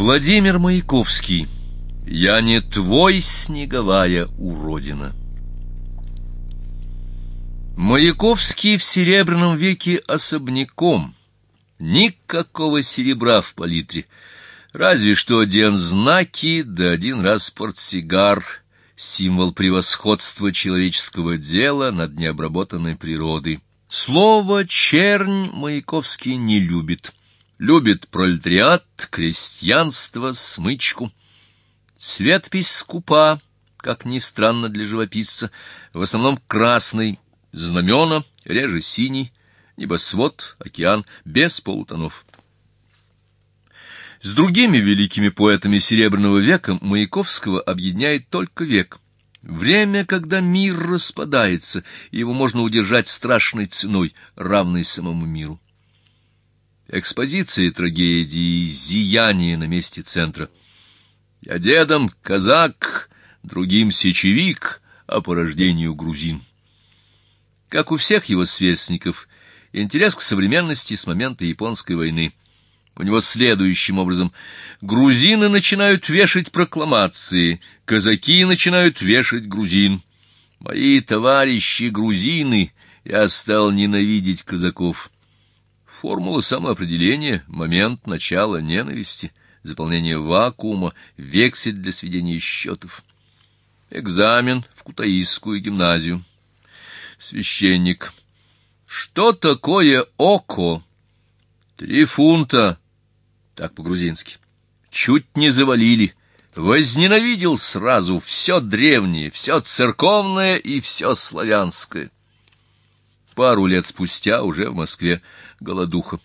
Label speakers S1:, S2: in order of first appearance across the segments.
S1: Владимир Маяковский «Я не твой снеговая уродина» Маяковский в Серебряном веке особняком. Никакого серебра в палитре. Разве что один знаки, да один раз портсигар, символ превосходства человеческого дела над необработанной природой. Слово «чернь» Маяковский не любит. Любит пролетариат, крестьянство, смычку. Цветопись скупа, как ни странно для живописца, в основном красный, знамена, реже синий, небосвод, океан, без полутонов. С другими великими поэтами Серебряного века Маяковского объединяет только век. Время, когда мир распадается, и его можно удержать страшной ценой, равной самому миру. Экспозиция трагедии «Зияние» на месте центра. Я дедом казак, другим сечевик, а по рождению грузин. Как у всех его сверстников, интерес к современности с момента японской войны. У него следующим образом. Грузины начинают вешать прокламации, казаки начинают вешать грузин. Мои товарищи грузины, я стал ненавидеть казаков. Формула самоопределения, момент начала ненависти, заполнение вакуума, вексель для сведения счетов. Экзамен в Кутаисскую гимназию. Священник. Что такое око? Три фунта. Так по-грузински. Чуть не завалили. Возненавидел сразу все древнее, все церковное и все славянское. Пару лет спустя уже в Москве голодуха.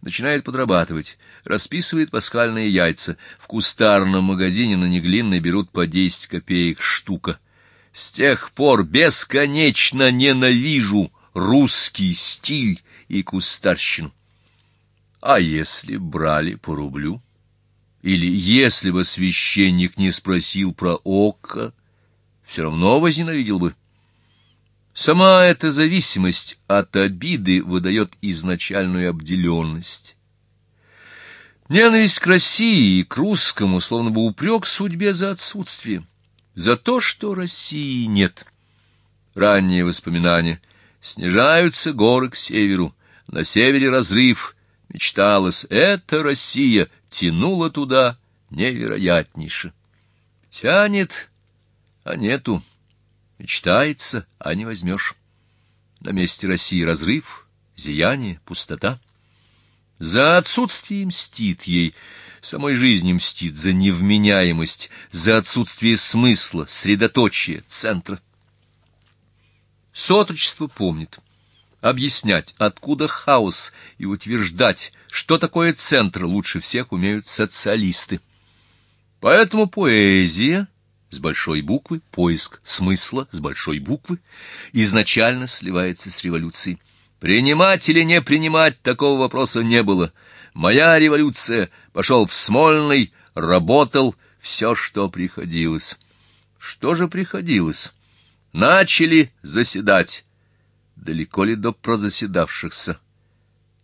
S1: Начинает подрабатывать, расписывает пасхальные яйца. В кустарном магазине на Неглинной берут по десять копеек штука. С тех пор бесконечно ненавижу русский стиль и кустарщину. А если брали по рублю? Или если бы священник не спросил про око, все равно возненавидел бы. Сама эта зависимость от обиды выдает изначальную обделенность. Ненависть к России и к русскому словно бы упрек судьбе за отсутствие за то, что России нет. Ранние воспоминания. Снижаются горы к северу, на севере разрыв. Мечталось, эта Россия тянула туда невероятнейше. Тянет, а нету. Мечтается, а не возьмешь. На месте России разрыв, зияние, пустота. За отсутствие мстит ей — самой жизни мстит за невменяемость, за отсутствие смысла, средоточия, центра. Сотрудничество помнит. Объяснять, откуда хаос, и утверждать, что такое центр, лучше всех умеют социалисты. Поэтому поэзия с большой буквы, поиск смысла с большой буквы изначально сливается с революцией. Принимать или не принимать такого вопроса не было – Моя революция пошел в Смольный, работал все, что приходилось. Что же приходилось? Начали заседать. Далеко ли до прозаседавшихся?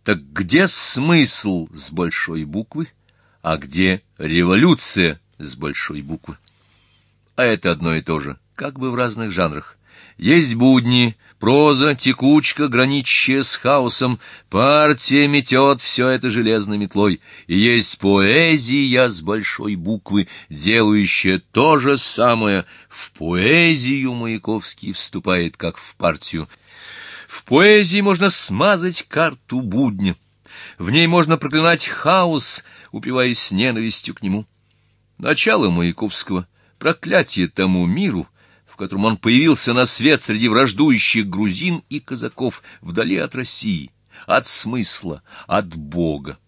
S1: Так где смысл с большой буквы, а где революция с большой буквы? А это одно и то же, как бы в разных жанрах. Есть будни, проза, текучка, граничащая с хаосом, партия метет все это железной метлой, и есть поэзия с большой буквы, делающая то же самое. В поэзию Маяковский вступает, как в партию. В поэзии можно смазать карту будня, в ней можно проклинать хаос, упиваясь ненавистью к нему. Начало Маяковского — проклятие тому миру — котором он появился на свет среди враждующих грузин и казаков, вдали от России, от смысла, от Бога.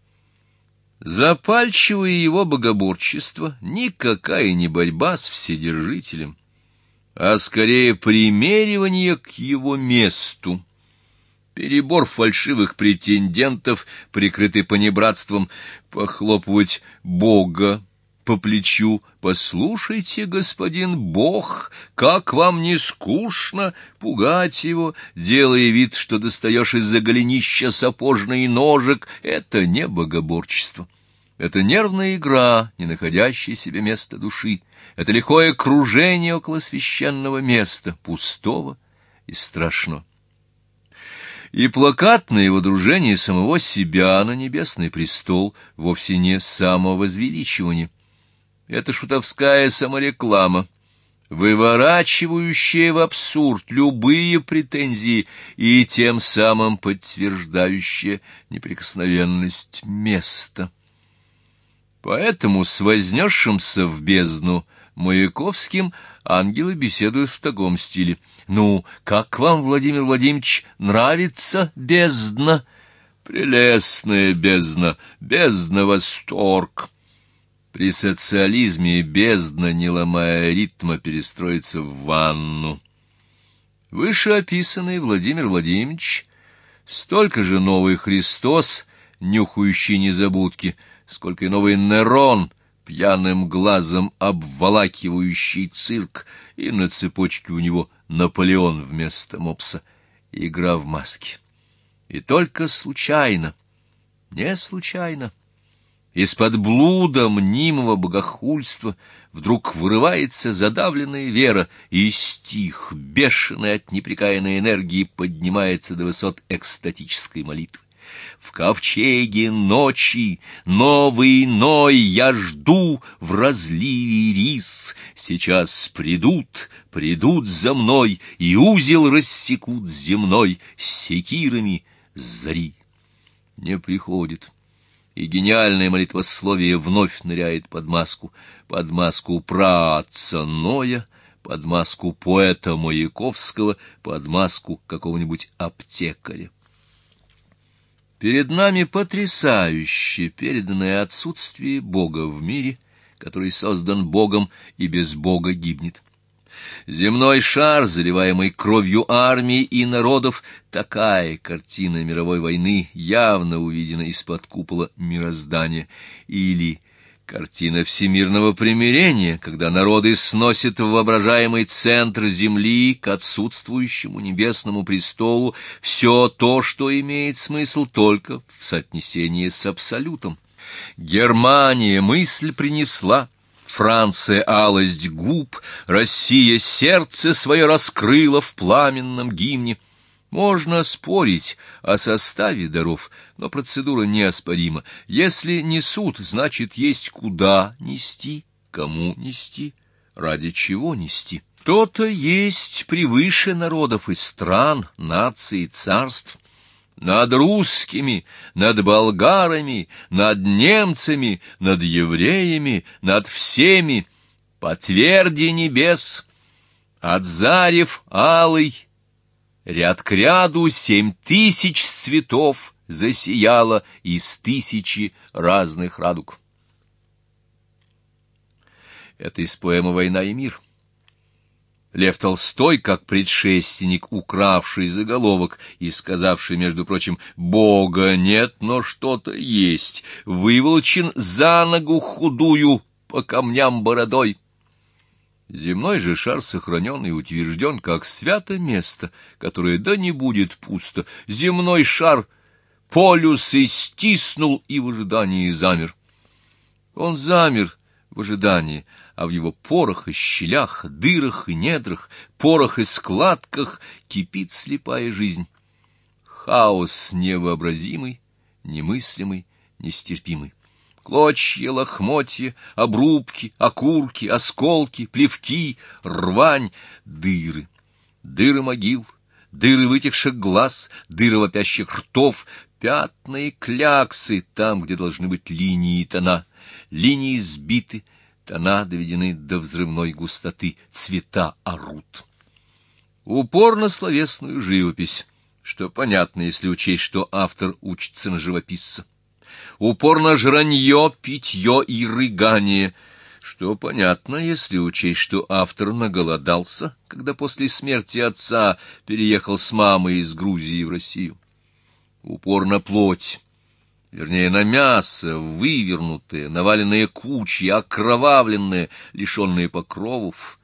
S1: Запальчивое его богоборчество никакая не борьба с Вседержителем, а скорее примеривание к его месту. Перебор фальшивых претендентов, прикрытый понебратством, похлопывать Бога по плечу. «Послушайте, господин Бог, как вам не скучно пугать его, делая вид, что достаешь из-за голенища сапожный ножик. Это не богоборчество. Это нервная игра, не находящая себе места души. Это лихое кружение около священного места, пустого и страшного. И плакатное водружение самого себя на небесный престол вовсе не самовозвеличивание. Это шутовская самореклама, выворачивающая в абсурд любые претензии и тем самым подтверждающая неприкосновенность места. Поэтому с вознесшимся в бездну Маяковским ангелы беседуют в таком стиле. «Ну, как вам, Владимир Владимирович, нравится бездна?» «Прелестная бездна, бездна восторг!» При социализме бездна, не ломая ритма, перестроится в ванну. Вышеописанный Владимир Владимирович, столько же новый Христос, нюхающий незабудки — сколько и новый Нерон, пьяным глазом обволакивающий цирк, и на цепочке у него Наполеон вместо мопса, игра в маске. И только случайно, не случайно, из-под блуда мнимого богохульства вдруг вырывается задавленная вера, и стих, бешеный от непрекаянной энергии, поднимается до высот экстатической молитвы. В ковчеге ночи новый Ной я жду в разливе рис. Сейчас придут, придут за мной, и узел рассекут земной секирами зари. Не приходит. И гениальное молитвословие вновь ныряет под маску, под маску праотца Ноя, под маску поэта Маяковского, под маску какого-нибудь аптекаря. Перед нами потрясающе переданное отсутствие Бога в мире, который создан Богом и без Бога гибнет. Земной шар, заливаемый кровью армий и народов, такая картина мировой войны явно увидена из-под купола мироздания. Или Картина всемирного примирения, когда народы сносят в воображаемый центр земли к отсутствующему небесному престолу все то, что имеет смысл только в соотнесении с абсолютом. Германия мысль принесла, Франция алость губ, Россия сердце свое раскрыла в пламенном гимне — можно спорить о составе даров, но процедура неоспорима. Если несут, значит, есть куда нести, кому нести, ради чего нести. То-то есть превыше народов и стран, наций, царств. Над русскими, над болгарами, над немцами, над евреями, над всеми, по тверди небес, от зарев алый, Ряд к ряду семь тысяч цветов засияло из тысячи разных радуг. Это из поэмы «Война и мир». Лев Толстой, как предшественник, укравший заголовок и сказавший, между прочим, «Бога нет, но что-то есть», выволчен за ногу худую по камням бородой. Земной же шар сохранен и утвержден как свято место, которое да не будет пусто. Земной шар полюсы стиснул и в ожидании замер. Он замер в ожидании, а в его порах и щелях, дырах и недрах, порах и складках кипит слепая жизнь. Хаос невообразимый, немыслимый, нестерпимый. Клочья, лохмотья, обрубки, окурки, осколки, плевки, рвань, дыры. Дыры могил, дыры вытекших глаз, дыры вопящих ртов, пятна и кляксы там, где должны быть линии и тона. Линии сбиты, тона доведены до взрывной густоты, цвета орут. Упор на словесную живопись, что понятно, если учесть, что автор учится на живописца упорно жранье, питье и рыгание, что понятно, если учесть, что автор наголодался, когда после смерти отца переехал с мамой из Грузии в Россию. Упор на плоть, вернее, на мясо, вывернутые, наваленные кучи, окровавленные, лишенные покровов.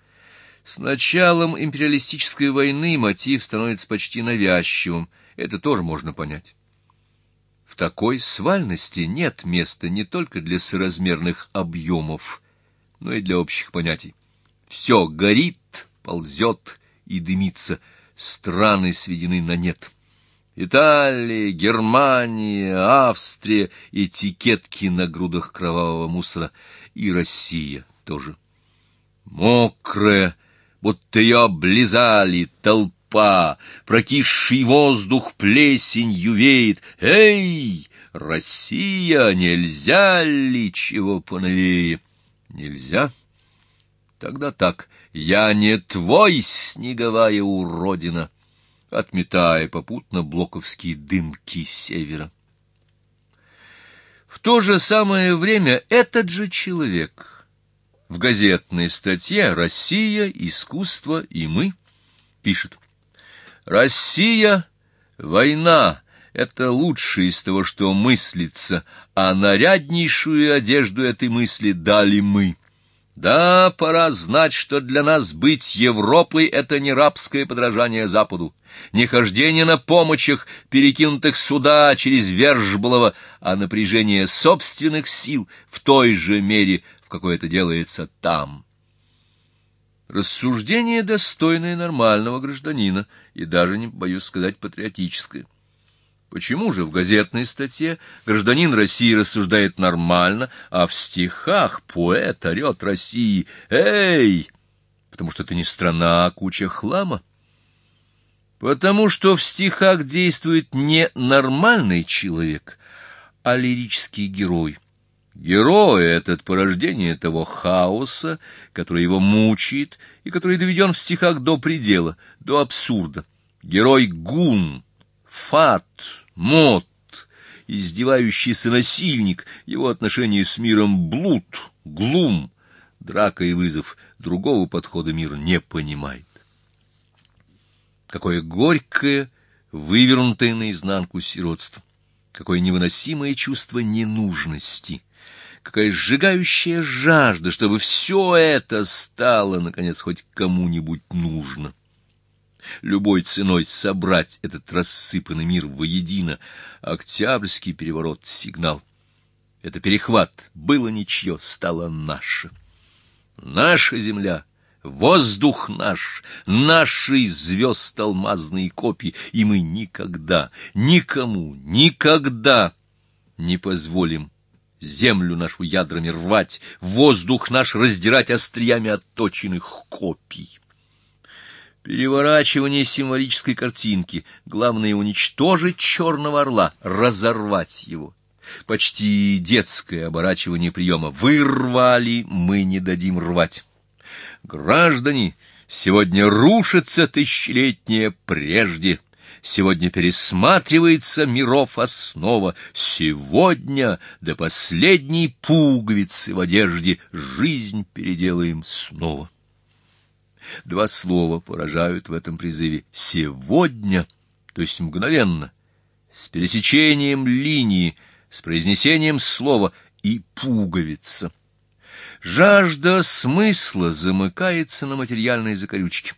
S1: С началом империалистической войны мотив становится почти навязчивым, это тоже можно понять. такой свальности нет места не только для соразмерных объемов, но и для общих понятий. Все горит, ползет и дымится, страны сведены на нет. Италия, Германия, Австрия, этикетки на грудах кровавого мусора, и Россия тоже. Мокрая, будто ее облизали, толпа, прокисший воздух плесенью веет. Эй, Россия, нельзя ли чего поновее? Нельзя? Тогда так, я не твой снеговая уродина, отметая попутно блоковские дымки севера. В то же самое время этот же человек в газетной статье «Россия, искусство и мы» пишет «Россия, война» — это лучшее из того, что мыслится, а наряднейшую одежду этой мысли дали мы. Да, пора знать, что для нас быть Европой — это не рабское подражание Западу, не хождение на помощах, перекинутых сюда через Вержболова, а напряжение собственных сил в той же мере, в какой это делается там. Рассуждение достойное нормального гражданина и даже, не боюсь сказать, патриотическое. Почему же в газетной статье гражданин России рассуждает нормально, а в стихах поэт орет России «Эй!» Потому что это не страна, а куча хлама. Потому что в стихах действует не нормальный человек, а лирический герой. Герой этот порождение того хаоса, который его мучает и который доведен в стихах до предела, до абсурда. Герой гун — Фат, Мот, издевающийся насильник, его отношения с миром блуд, глум, драка и вызов, другого подхода мир не понимает. Какое горькое, вывернутое наизнанку сиротство, какое невыносимое чувство ненужности, какая сжигающая жажда, чтобы все это стало, наконец, хоть кому-нибудь нужно любой ценой собрать этот рассыпанный мир воедино. Октябрьский переворот — сигнал. Это перехват. Было ничье, стало наше. Наша земля — воздух наш, наши звезд алмазные копии, и мы никогда, никому, никогда не позволим землю нашу ядрами рвать, воздух наш раздирать остриями отточенных копий. Переворачивание символической картинки. Главное — уничтожить черного орла, разорвать его. Почти детское оборачивание приема. Вырвали, мы не дадим рвать. Граждане, сегодня рушится тысячелетнее прежде. Сегодня пересматривается миров основа. Сегодня до последней пуговицы в одежде жизнь переделаем снова. Два слова поражают в этом призыве «сегодня», то есть мгновенно, с пересечением линии, с произнесением слова и пуговица. Жажда смысла замыкается на материальной закорючке.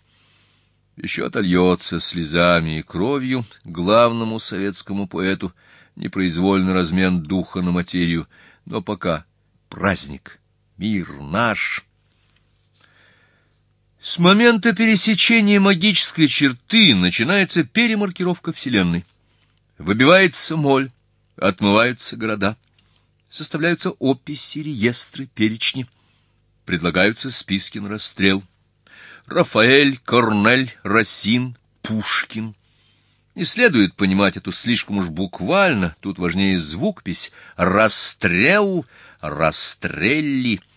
S1: Еще отольется слезами и кровью главному советскому поэту непроизвольный размен духа на материю, но пока праздник, мир наш — с момента пересечения магической черты начинается перемаркировка Вселенной. Выбивается моль, отмываются города, составляются описи, реестры, перечни, предлагаются списки на расстрел. Рафаэль, Корнель, Рассин, Пушкин. Не следует понимать эту слишком уж буквально, тут важнее звукпись. Расстрел, расстрелли —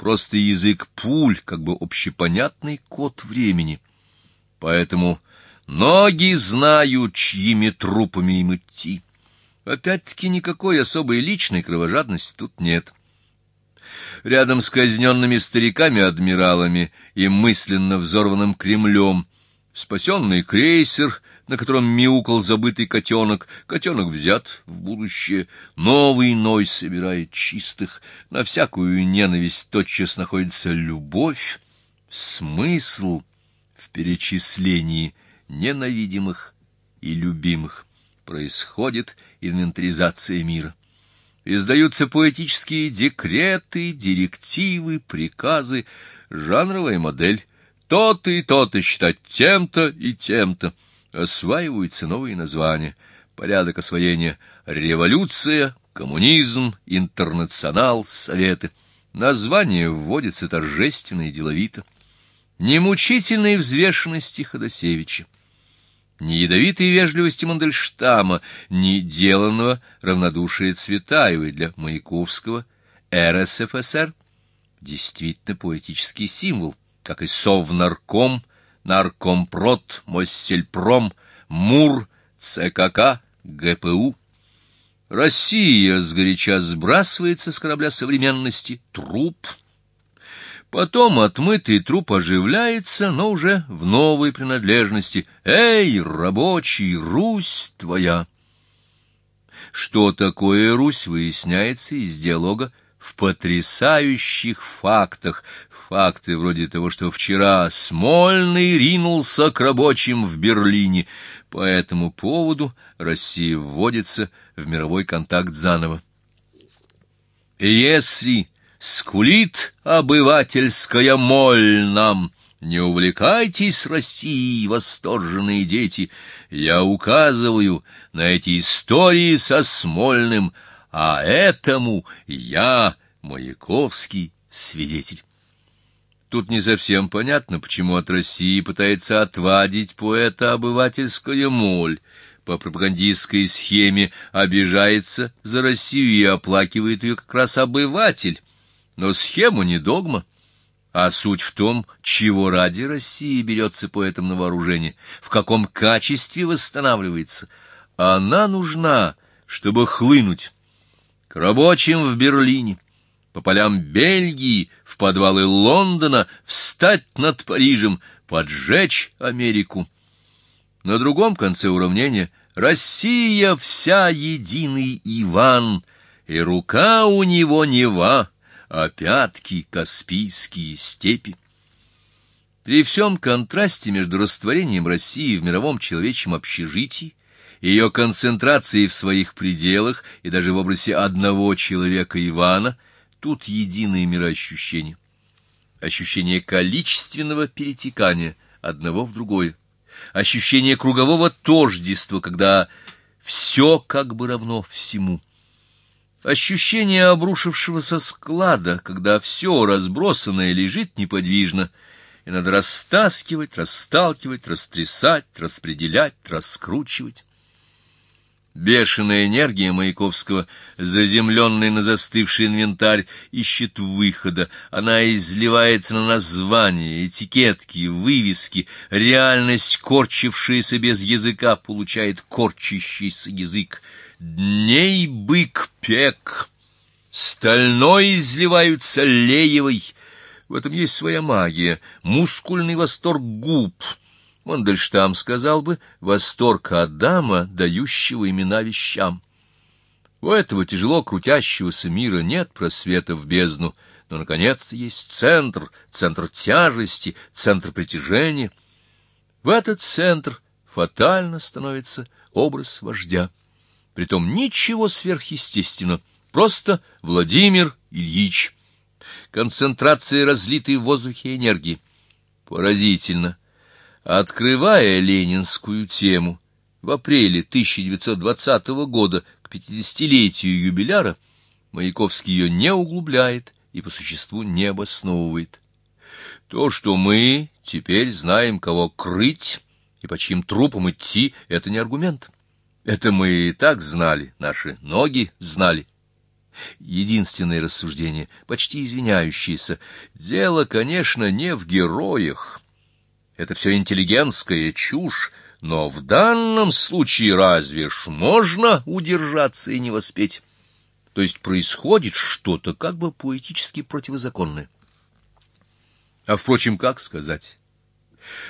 S1: просто язык пуль, как бы общепонятный код времени. Поэтому ноги знают, чьими трупами им идти. Опять-таки никакой особой личной кровожадности тут нет. Рядом с казненными стариками-адмиралами и мысленно взорванным Кремлем спасенный крейсер — на котором мяукал забытый котенок. Котенок взят в будущее. Новый ной собирает чистых. На всякую ненависть тотчас находится любовь, смысл в перечислении ненавидимых и любимых. Происходит инвентаризация мира. Издаются поэтические декреты, директивы, приказы, жанровая модель. То-то и то-то считать тем-то и тем-то. Осваиваются новые названия. Порядок освоения — революция, коммунизм, интернационал, советы. Название вводится торжественно и деловито. Немучительной взвешенности Ходосевича ни ядовитой вежливости Мандельштама, ни деланного равнодушия Цветаевой для Маяковского РСФСР действительно поэтический символ, как и Совнарком, Наркомпрод, Моссельпром, МУР, ЦКК, ГПУ. Россия сгоряча сбрасывается с корабля современности, труп — Потом отмытый труп оживляется, но уже в новой принадлежности. «Эй, рабочий, Русь твоя!» Что такое Русь, выясняется из диалога в потрясающих фактах. Факты вроде того, что вчера Смольный ринулся к рабочим в Берлине. По этому поводу Россия вводится в мировой контакт заново. Если Скулит обывательская моль нам. Не увлекайтесь Россией, восторженные дети. Я указываю на эти истории со Смольным, а этому я, Маяковский, свидетель. Тут не совсем понятно, почему от России пытается отвадить поэта обывательская моль. По пропагандистской схеме обижается за Россию и оплакивает ее как раз обыватель. Но схема не догма, а суть в том, чего ради России берется поэтом на вооружение, в каком качестве восстанавливается. Она нужна, чтобы хлынуть к рабочим в Берлине, по полям Бельгии, подвалы Лондона, встать над Парижем, поджечь Америку. На другом конце уравнения «Россия вся единый Иван, и рука у него Нева» а пятки — Каспийские степи. При всем контрасте между растворением России в мировом человечьем общежитии, ее концентрацией в своих пределах и даже в образе одного человека Ивана, тут единое мироощущение. Ощущение количественного перетекания одного в другое, ощущение кругового тождества, когда все как бы равно всему — Ощущение обрушившегося склада, когда все разбросанное лежит неподвижно, и надо растаскивать, расталкивать, растрясать, распределять, раскручивать. Бешеная энергия Маяковского, заземленная на застывший инвентарь, ищет выхода. Она изливается на названия, этикетки, вывески. Реальность, корчившаяся без языка, получает корчащийся язык. Дней бык пек, стальной изливаются леевой. В этом есть своя магия, мускульный восторг губ. Мандельштам сказал бы, восторг Адама, дающего имена вещам. У этого тяжело крутящегося мира нет просвета в бездну, но, наконец-то, есть центр, центр тяжести, центр притяжения. В этот центр фатально становится образ вождя. Притом ничего сверхъестественного, просто Владимир Ильич. Концентрация разлитой в воздухе энергии. Поразительно. Открывая ленинскую тему в апреле 1920 года к 50-летию юбиляра, Маяковский ее не углубляет и по существу не обосновывает. То, что мы теперь знаем, кого крыть и по чьим трупам идти, это не аргумент. Это мы и так знали, наши ноги знали. Единственное рассуждение, почти извиняющееся, дело, конечно, не в героях. Это все интеллигентская чушь, но в данном случае разве ж можно удержаться и не воспеть? То есть происходит что-то как бы поэтически противозаконное. А, впрочем, как сказать?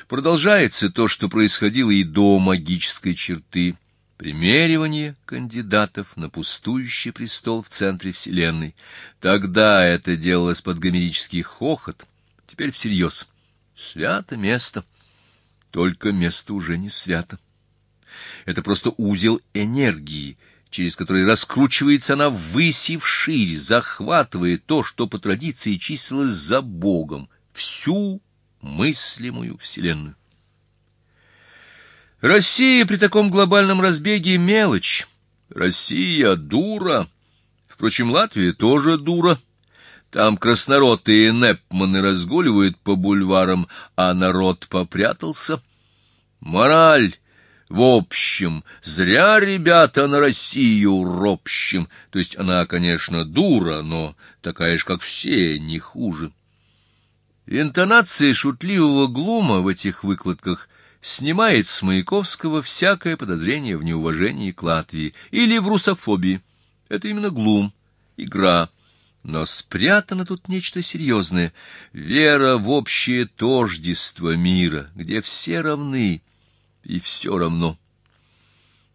S1: Продолжается то, что происходило и до магической черты — примеривание кандидатов на пустующий престол в центре Вселенной. Тогда это делалось под гомерический хохот, теперь всерьез. Свято место, только место уже не свято. Это просто узел энергии, через который раскручивается она ввысь и вширь, захватывая то, что по традиции числилось за Богом, всю мыслимую вселенную. Россия при таком глобальном разбеге мелочь. Россия дура. Впрочем, Латвия тоже дура. Там краснороты и непманы разгуливают по бульварам, а народ попрятался. Мораль в общем, зря ребята на Россию ропщим. То есть она, конечно, дура, но такая же, как все, не хуже. Интонация шутливого глума в этих выкладках снимает с Маяковского всякое подозрение в неуважении к Латвии или в русофобии. Это именно глум, игра. Но спрятано тут нечто серьезное — вера в общее тождество мира, где все равны, и все равно.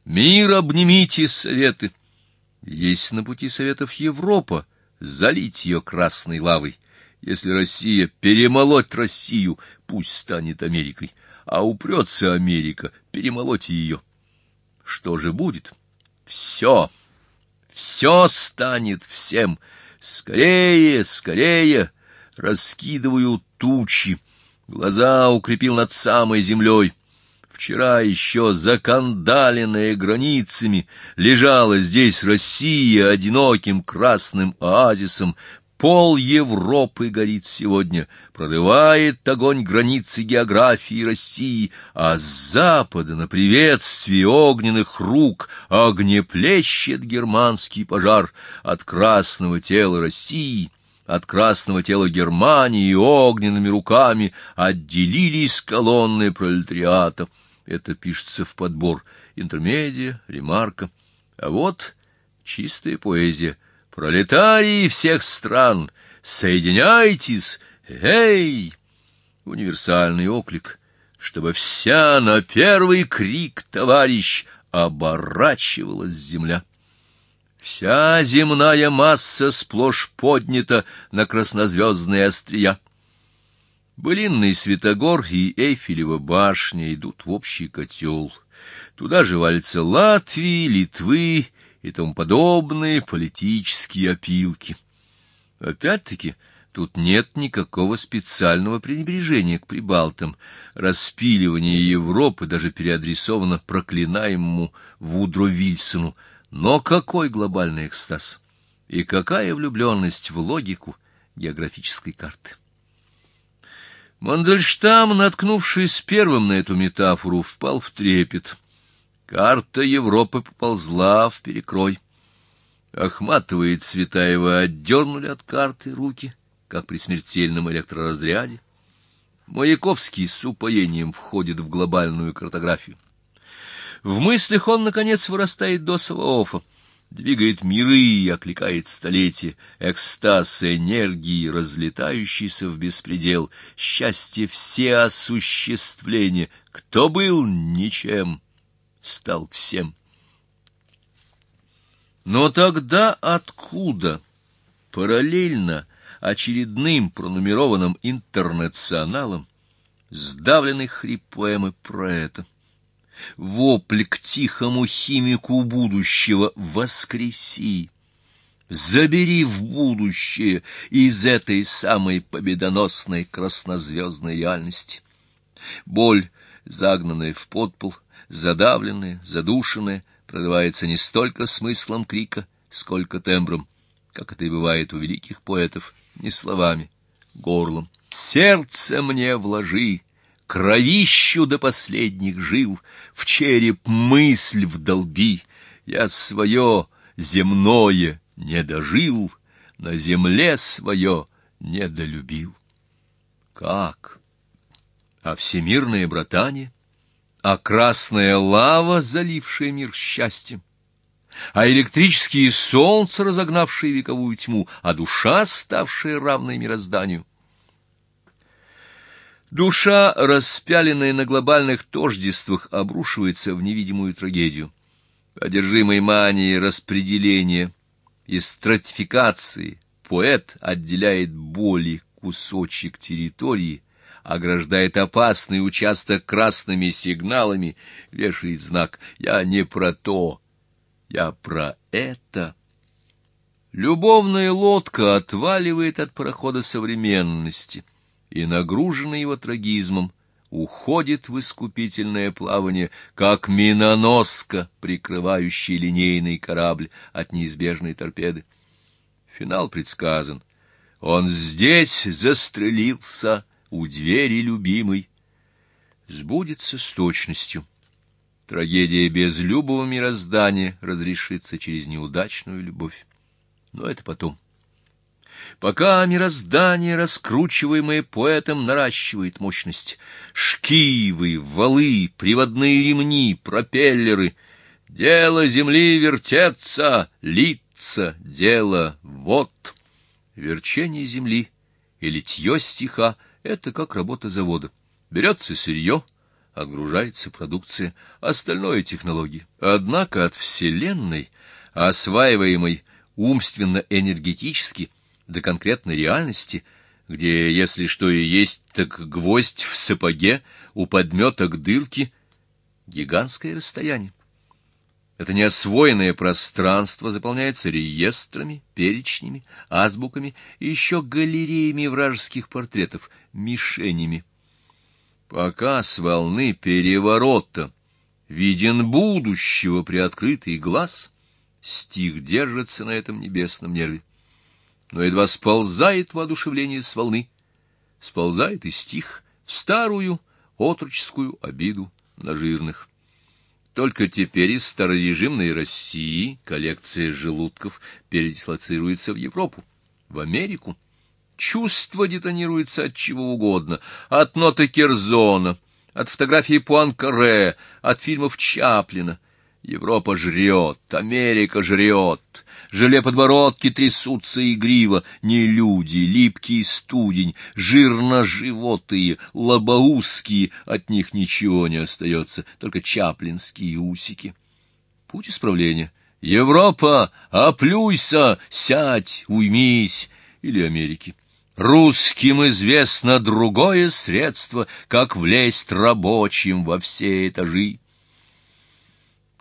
S1: Мир обнимите советы. Есть на пути советов Европа, залить ее красной лавой. Если Россия перемолоть Россию, пусть станет Америкой, а упрется Америка, перемолоть ее. Что же будет? Все, все станет всем. Скорее, скорее, раскидываю тучи. Глаза укрепил над самой землей. Вчера еще закандаленная границами лежала здесь Россия одиноким красным оазисом. Пол Европы горит сегодня, прорывает огонь границы географии России, а с запада на приветствие огненных рук огнеплещет германский пожар от красного тела России — от красного тела Германии огненными руками отделились колонны пролетариата. Это пишется в подбор. Интермедия, ремарка. А вот чистая поэзия. Пролетарии всех стран, соединяйтесь! Эй! Универсальный оклик, чтобы вся на первый крик, товарищ, оборачивалась земля. Вся земная масса сплошь поднята на краснозвездные острия. Былинный Святогор и Эйфелева башня идут в общий котел. Туда же валятся Латвии, Литвы и тому подобные политические опилки. Опять-таки, тут нет никакого специального пренебрежения к прибалтам. Распиливание Европы даже переадресовано проклинаемому Вудро Вильсону. Но какой глобальный экстаз! И какая влюбленность в логику географической карты! Мандельштам, наткнувшись первым на эту метафору, впал в трепет. Карта Европы поползла в перекрой. Ахматова и Цветаева отдернули от карты руки, как при смертельном электроразряде. Маяковский с упоением входит в глобальную картографию. В мыслях он, наконец, вырастает до Саваофа двигает миры и окликает столетия, экстаз энергии, разлетающийся в беспредел, счастье всеосуществления. Кто был ничем, стал всем. Но тогда откуда, параллельно очередным пронумерованным интернационалам, сдавленный хрип поэмы про это? вопль к тихому химику будущего «Воскреси!» Забери в будущее из этой самой победоносной краснозвездной реальности. Боль, загнанная в подпол, задавленная, задушенная, прорывается не столько смыслом крика, сколько тембром, как это и бывает у великих поэтов, не словами, горлом. «Сердце мне вложи!» Кровищу до последних жил, в череп мысль вдолби. Я свое земное не дожил, на земле свое не долюбил. Как? А всемирное братание? А красная лава, залившая мир счастьем? А электрические солнца, разогнавшие вековую тьму, а душа, ставшая равной мирозданию? Душа, распяленная на глобальных тождествах, обрушивается в невидимую трагедию. Одержимый манией распределения и стратификации поэт отделяет боли кусочек территории, ограждает опасный участок красными сигналами, вешает знак «Я не про то, Я про это. Любовная лодка отваливает от парохода современности, и, нагруженный его трагизмом, уходит в искупительное плавание, как миноноска, прикрывающая линейный корабль от неизбежной торпеды. Финал предсказан. Он здесь застрелился у двери любимой. Сбудется с точностью. Трагедия безлюбого мироздания разрешится через неудачную любовь. Но это потом. Пока мироздание, раскручиваемое поэтом, наращивает мощность. Шкивы, валы, приводные ремни, пропеллеры. Дело земли вертеться, литься, дело вот. Верчение земли и литье стиха — это как работа завода. Берется сырье, отгружается продукция, остальное — технологии. Однако от Вселенной, осваиваемой умственно-энергетически, до конкретной реальности, где, если что и есть, так гвоздь в сапоге, у подметок дырки, гигантское расстояние. Это неосвоенное пространство заполняется реестрами, перечнями, азбуками и еще галереями вражеских портретов, мишенями. Пока с волны переворота виден будущего приоткрытый глаз, стих держится на этом небесном нерве но едва сползает воодушевление с волны, сползает и стих в старую отроческую обиду на жирных. Только теперь из старорежимной России коллекция желудков передислоцируется в Европу, в Америку. Чувство детонируется от чего угодно, от ноты Керзона, от фотографии Пуанкаре, от фильмов Чаплина. Европа жрет, Америка жрет, желе подбородки трясутся игриво, не люди, липкий студень, жирно-животые, лобоузкие, от них ничего не остается, только чаплинские усики. Путь исправления. Европа, оплюйся, сядь, уймись, или Америки. Русским известно другое средство, как влезть рабочим во все этажи.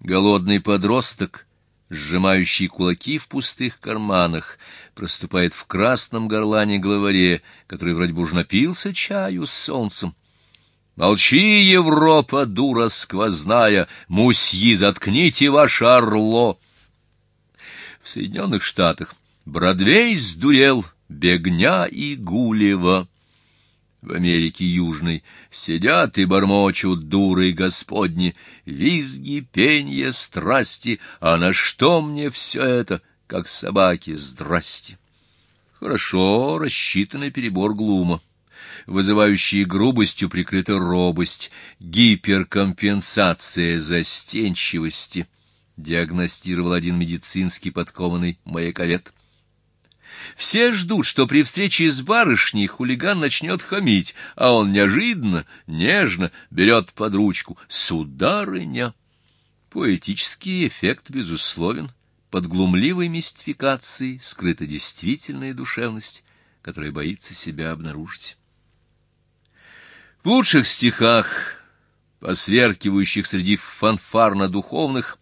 S1: Голодный подросток, сжимающий кулаки в пустых карманах, проступает в красном горлане главаре, который вроде бы уж напился чаю с солнцем. Молчи, Европа, дура сквозная, мусьи, заткните ваше орло. В Соединенных Штатах Бродвей сдурел, Бегня и Гулева в Америке Южной, сидят и бормочут дуры господни, визги, пенье, страсти, а на что мне все это, как собаки, здрасте? Хорошо рассчитанный перебор глума вызывающий грубостью прикрыта робость, гиперкомпенсация застенчивости, диагностировал один медицинский подкованный маяковед. Все ждут, что при встрече с барышней хулиган начнет хамить, а он неожиданно, нежно берет под ручку «Сударыня». Поэтический эффект безусловен. Под глумливой мистификацией скрыта действительная душевность, которая боится себя обнаружить. В лучших стихах, посверкивающих среди фанфарно-духовных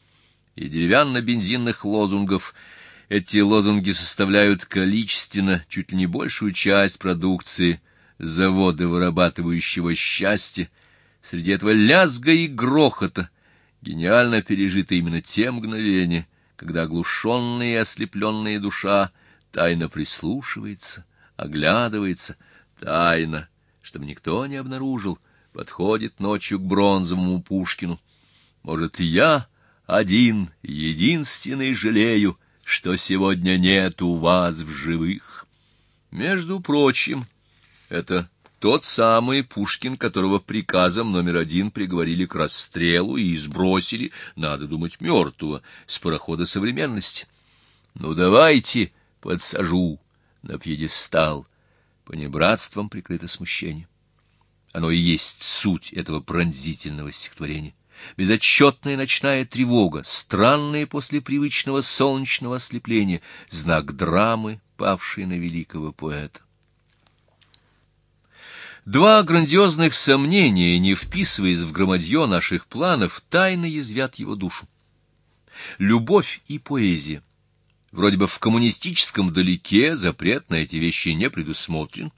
S1: и деревянно-бензинных лозунгов, эти лозунги составляют количественно чуть ли не большую часть продукции завода, вырабатывающего счастье. Среди этого лязга и грохота гениально пережито именно те мгновения, когда оглушенная и ослепленная душа тайно прислушивается, оглядывается, тайно, чтобы никто не обнаружил, подходит ночью к бронзовому Пушкину. Может, я один, единственный жалею, что сегодня нет у вас в живых. Между прочим, это тот самый Пушкин, которого приказом номер один приговорили к расстрелу и сбросили, надо думать, мертвого, с парохода современности. Ну, давайте подсажу на пьедестал. Понебратством прикрыто смущение. Оно и есть суть этого пронзительного стихотворения безотчетная ночная тревога, странные после привычного солнечного ослепления, знак драмы, павшей на великого поэта. Два грандиозных сомнения, не вписываясь в громадье наших планов, тайно язвят его душу. Любовь и поэзия. Вроде бы в коммунистическом далеке запрет на эти вещи не предусмотрен,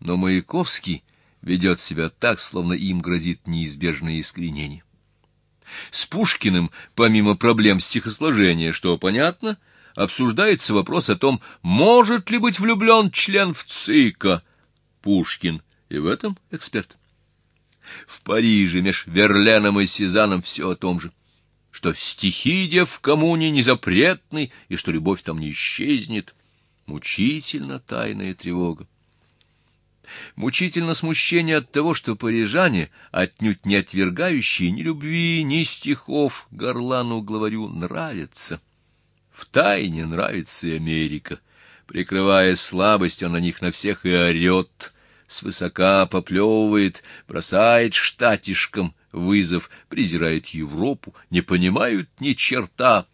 S1: но Маяковский ведет себя так, словно им грозит неизбежное искоренение. С Пушкиным, помимо проблем стихосложения, что понятно, обсуждается вопрос о том, может ли быть влюблен член в ЦИКа. Пушкин и в этом эксперт. В Париже меж Верленом и Сезаном все о том же, что стихи де в коммуне не запретны, и что любовь там не исчезнет. Мучительно тайная тревога. Мучительно смущение от того, что парижане, отнюдь не отвергающие ни любви, ни стихов, горлану главарю нравятся. В тайне нравится и Америка. Прикрывая слабость, он на них на всех и орет, свысока поплевывает, бросает штатишком вызов, презирает Европу, не понимают ни черта.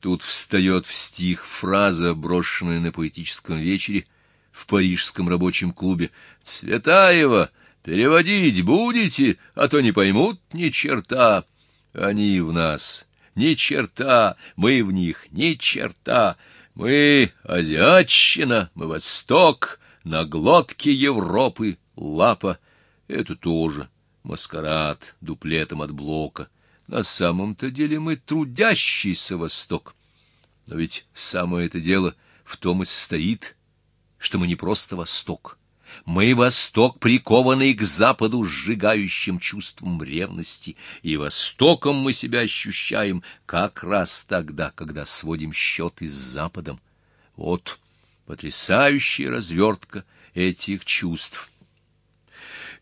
S1: Тут встает в стих фраза, брошенная на поэтическом вечере — в парижском рабочем клубе. «Цветаева, переводить будете, а то не поймут ни черта. Они в нас, ни черта, мы в них, ни черта. Мы азиатщина, мы восток, на глотке Европы лапа. Это тоже маскарад дуплетом от блока. На самом-то деле мы трудящийся восток. Но ведь самое это дело в том и состоит, что мы не просто Восток. Мы Восток, прикованный к Западу сжигающим чувством ревности, и Востоком мы себя ощущаем как раз тогда, когда сводим счеты с Западом. Вот потрясающая развертка этих чувств.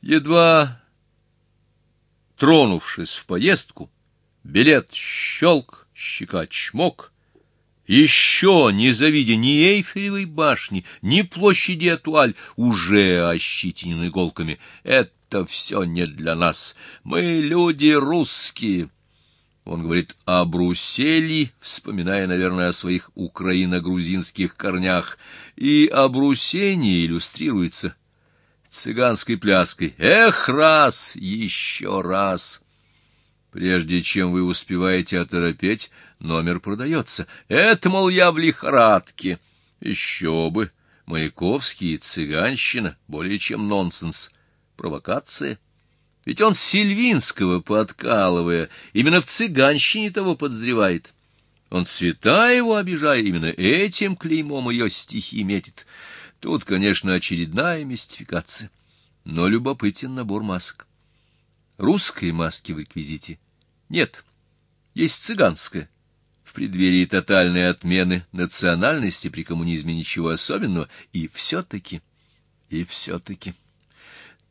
S1: Едва тронувшись в поездку, билет щелк, щека чмок — еще, не завидя ни Эйфелевой башни, ни площади Этуаль, уже ощетинены иголками. Это все не для нас. Мы люди русские. Он говорит о Брусели, вспоминая, наверное, о своих украино-грузинских корнях, и о Брусении иллюстрируется цыганской пляской. Эх, раз, еще раз! Прежде чем вы успеваете оторопеть, номер продается. Это, мол, я в лихорадке. Еще бы. Маяковский и цыганщина. Более чем нонсенс. Провокация. Ведь он Сильвинского, подкалывая, именно в цыганщине того подозревает. Он цвета его, обижая, именно этим клеймом ее стихи метит. Тут, конечно, очередная мистификация. Но любопытен набор масок. Русской маски в эквизите нет, есть цыганская. Преддверии тотальной отмены национальности при коммунизме ничего особенного, и все-таки, и все-таки.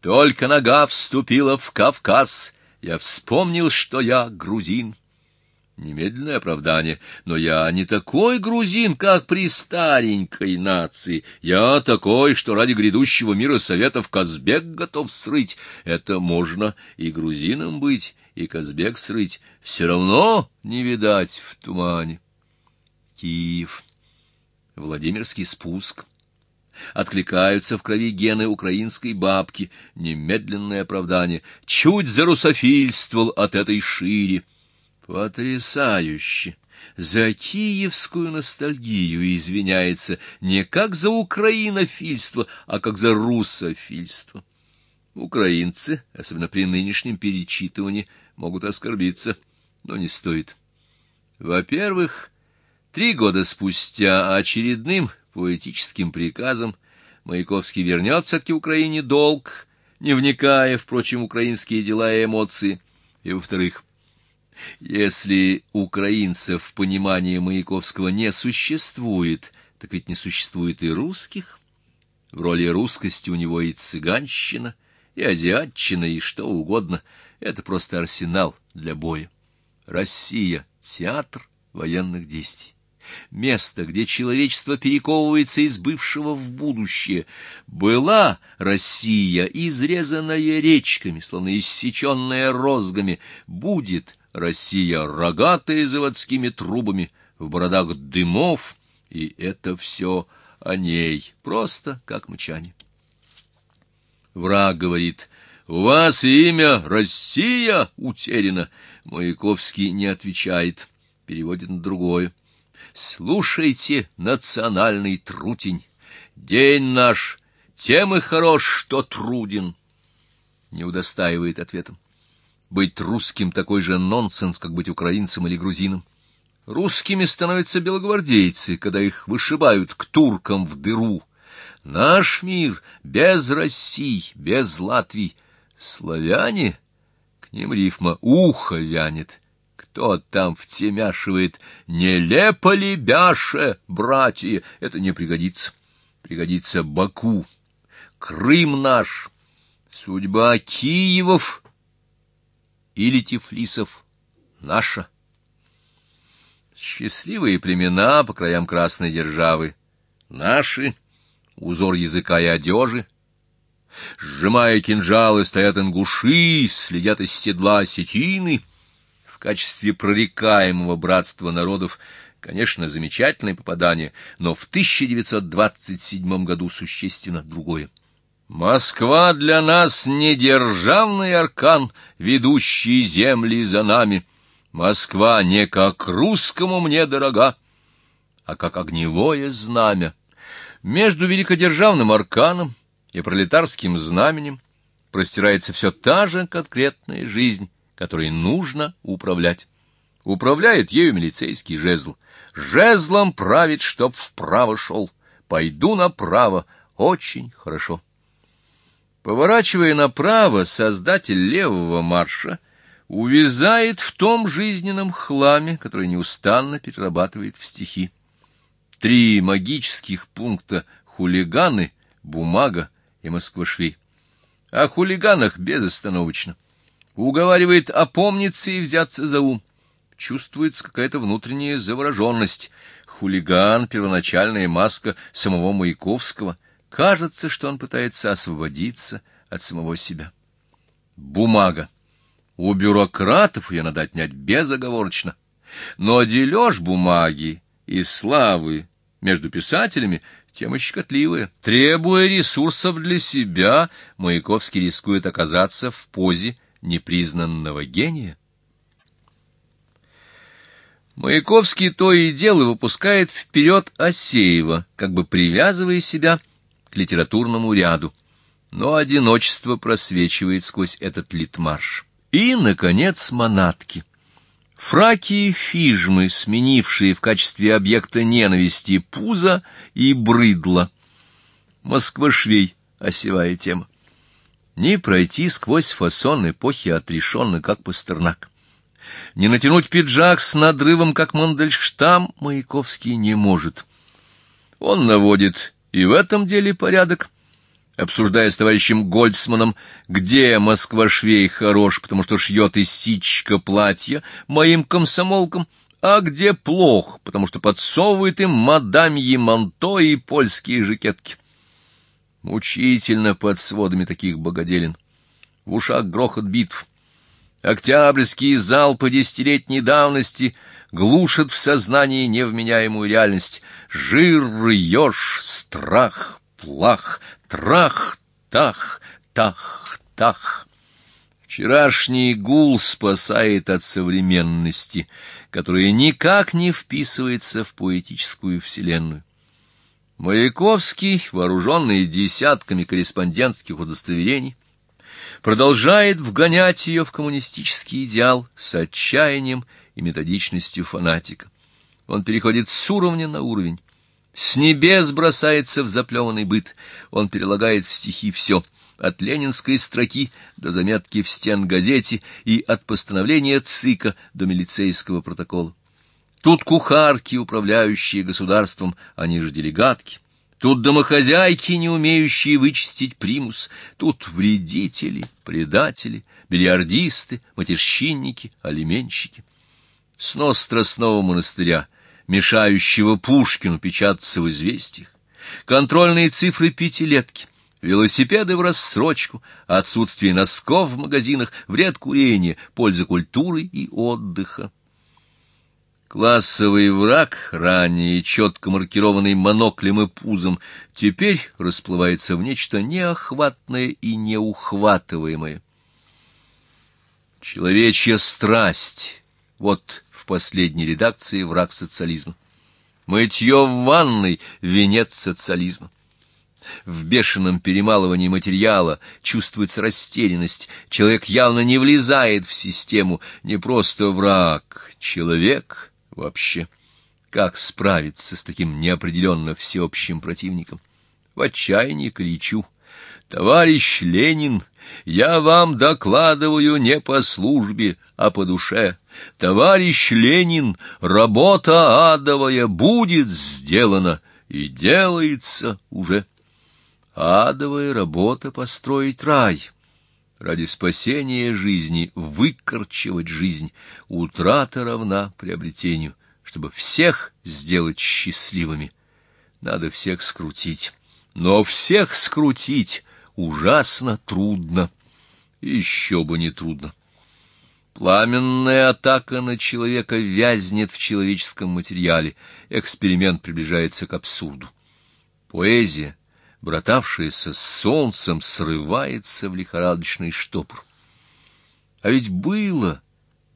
S1: Только нога вступила в Кавказ, я вспомнил, что я грузин. Немедленное оправдание. Но я не такой грузин, как при старенькой нации. Я такой, что ради грядущего мира Советов Казбек готов срыть. Это можно и грузином быть, и Казбек срыть, все равно не видать в тумане. Киев. Владимирский спуск. Откликаются в крови гены украинской бабки. Немедленное оправдание. Чуть зарусофильствовал от этой шире. Потрясающе! За киевскую ностальгию извиняется не как за украинофильство, а как за русофильство. Украинцы, особенно при нынешнем перечитывании, могут оскорбиться, но не стоит. Во-первых, три года спустя очередным поэтическим приказом Маяковский вернет все-таки Украине долг, не вникая, впрочем, украинские дела и эмоции. И, во-вторых, если украинцев в понимании Маяковского не существует, так ведь не существует и русских. В роли русскости у него и цыганщина, и азиатчина, и что угодно — это просто арсенал для боя. Россия — театр военных действий. Место, где человечество перековывается из бывшего в будущее. Была Россия, изрезанная речками, словно иссеченная розгами. Будет Россия, рогатая заводскими трубами, в бородах дымов, и это все о ней, просто как мычание. Враг говорит — у вас имя Россия утеряно. Маяковский не отвечает. переводит на другое. Слушайте, национальный трутень, день наш тем и хорош, что труден. Не удостаивает ответом. Быть русским такой же нонсенс, как быть украинцем или грузином. Русскими становятся белогвардейцы, когда их вышибают к туркам в дыру. Наш мир без России, без Латвии. Славяне, к ним рифма ухо вянет. Кто там втемяшивает? Нелепо ли бяше, братья? Это не пригодится. Пригодится Баку, Крым наш, судьба Киевов или Тифлисов наша. Счастливые племена по краям красной державы наши, узор языка и одежи, Сжимая кинжалы, стоят ингуши, следят из седла осетины. В качестве прорекаемого братства народов, конечно, замечательное попадание, но в 1927 году существенно другое. Москва для нас не державный аркан, ведущий земли за нами. Москва не как русскому мне дорога, а как огневое знамя. Между великодержавным арканом и пролетарским знаменем простирается все та же конкретная жизнь, которой нужно управлять. Управляет ею милицейский жезл. Жезлом правит, чтоб вправо шел. Пойду направо. Очень хорошо. Поворачивая направо, создатель левого марша увязает в том жизненном хламе, который неустанно перерабатывает в стихи. Три магических пункта — хулиганы, бумага и Москва-Шви. О хулиганах безостановочно. Уговаривает опомниться и взяться за ум. Чувствуется какая-то внутренняя завороженность. Хулиган — первоначальная маска самого Маяковского. Кажется, что он пытается освободиться от самого себя. Бумага. У бюрократов ее надо отнять безоговорочно. Но дележ бумаги и славы между писателями тема щекотливая. Требуя ресурсов для себя, Маяковский рискует оказаться в позе непризнанного гения. Маяковский то и дело выпускает вперед Осеева, как бы привязывая себя к литературному ряду. Но одиночество просвечивает сквозь этот литмарш. И, наконец, манатки. Фраки и фижмы, сменившие в качестве объекта ненависти пузо и брыдло. Москва-швей, осевая тема. Не пройти сквозь фасон эпохи отрешенно, как Пастернак. Не натянуть пиджак с надрывом, как Мандельштам, Маяковский не может. Он наводит и в этом деле порядок, обсуждая с товарищем Гольцманом, где Москва-швей хорош, потому что шьет из ситчика платья моим комсомолкам, а где плох, потому что подсовывает им мадамьи манто и польские жакетки. Мучительно под сводами таких богоделин. В ушах грохот битв. Октябрьские залпы десятилетней давности глушат в сознании невменяемую реальность. Жир, еж, страх, плах, трах, тах, тах, тах. Вчерашний гул спасает от современности, которая никак не вписывается в поэтическую вселенную. Маяковский, вооруженный десятками корреспондентских удостоверений, продолжает вгонять ее в коммунистический идеал с отчаянием и методичностью фанатика. Он переходит с уровня на уровень, с небес бросается в заплеванный быт. Он перелагает в стихи все, от ленинской строки до заметки в стен газете и от постановления ЦИКа до милицейского протокола. Тут кухарки, управляющие государством, они же делегатки. Тут домохозяйки, не умеющие вычистить примус. Тут вредители, предатели, бильярдисты, матерщинники, алименщики. Снос Страстного монастыря — мешающего Пушкину печататься в известиях, контрольные цифры пятилетки, велосипеды в рассрочку, отсутствие носков в магазинах, вред курения, польза культуры и отдыха. Классовый враг, ранее четко маркированный моноклем и пузом, теперь расплывается в нечто неохватное и неухватываемое. Человечья страсть — вот в последней редакции «Враг социализма». Мытье в ванной — венец социализма. В бешеном перемалывании материала чувствуется растерянность. Человек явно не влезает в систему, не просто враг, человек вообще. Как справиться с таким неопределенно всеобщим противником? В отчаянии кричу. Товарищ Ленин, я вам докладываю не по службе, а по душе. Товарищ Ленин, работа адовая будет сделана и делается уже. Адовая работа построить рай. Ради спасения жизни выкорчевать жизнь. Утрата равна приобретению. Чтобы всех сделать счастливыми, надо всех скрутить. Но всех скрутить ужасно трудно. Еще бы не трудно. Пламенная атака на человека вязнет в человеческом материале. Эксперимент приближается к абсурду. Поэзия, братавшаяся с солнцем, срывается в лихорадочный штопор. А ведь было,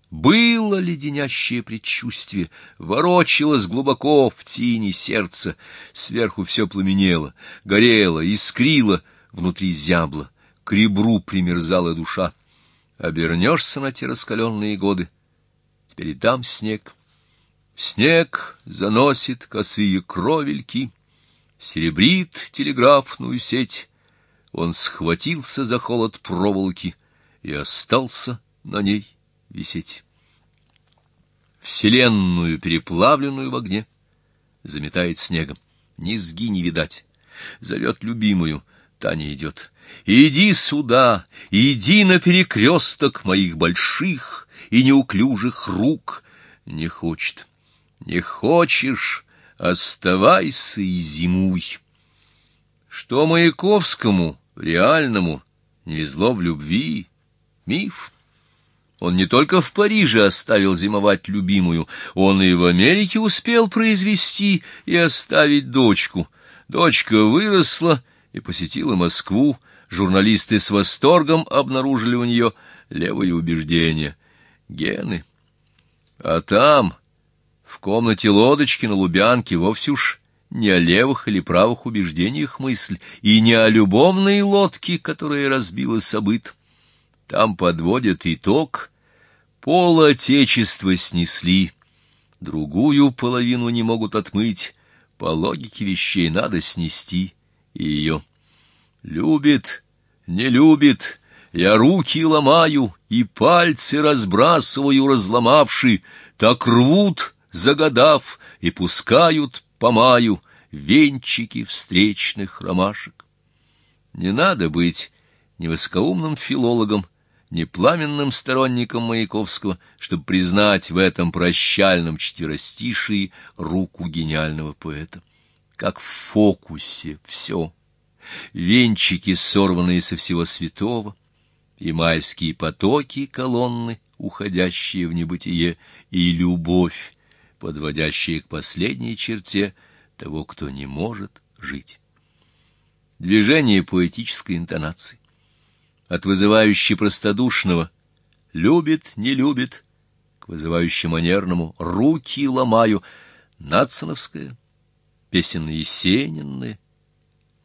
S1: было леденящее предчувствие, ворочалось глубоко в тени сердца, сверху все пламенело, горело, искрило, внутри зябло, к ребру примерзала душа. Обернешься на те раскаленные годы, теперь и там снег. Снег заносит косые кровельки, серебрит телеграфную сеть. Он схватился за холод проволоки и остался на ней висеть. Вселенную, переплавленную в огне, заметает снегом. Низги не видать. Зовет любимую, та не идет. Иди сюда, иди на перекресток моих больших и неуклюжих рук. Не хочет. Не хочешь, оставайся и зимуй. Что Маяковскому, реальному, не везло в любви, миф. Он не только в Париже оставил зимовать любимую, он и в Америке успел произвести и оставить дочку. Дочка выросла и посетила Москву, журналисты с восторгом обнаружили у нее левые убеждения, гены. А там, в комнате лодочки на Лубянке, вовсе уж не о левых или правых убеждениях мысль, и не о любовной лодке, которая разбила событ. Там подводят итог. Пол Отечества снесли, другую половину не могут отмыть. По логике вещей надо снести ее. Любит, не любит, я руки ломаю и пальцы разбрасываю, разломавши, так рвут, загадав, и пускают по маю венчики встречных ромашек. Не надо быть ни высокоумным филологом, ни пламенным сторонником Маяковского, чтобы признать в этом прощальном четверостишии руку гениального поэта. Как в фокусе все венчики, сорванные со всего святого, и майские потоки колонны, уходящие в небытие, и любовь, подводящая к последней черте того, кто не может жить. Движение поэтической интонации. От вызывающей простодушного «любит, не любит» к вызывающему манерному «руки ломаю» нациновское, песенно-есенинное,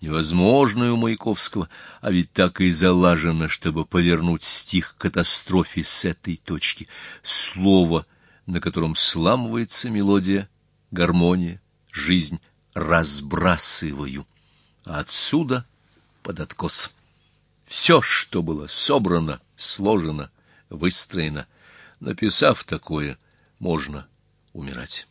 S1: невозможную у Маяковского, а ведь так и залажено, чтобы повернуть стих катастрофе с этой точки. Слово, на котором сламывается мелодия, гармония, жизнь, разбрасываю. А отсюда под откос. Все, что было собрано, сложено, выстроено, написав такое, можно умирать.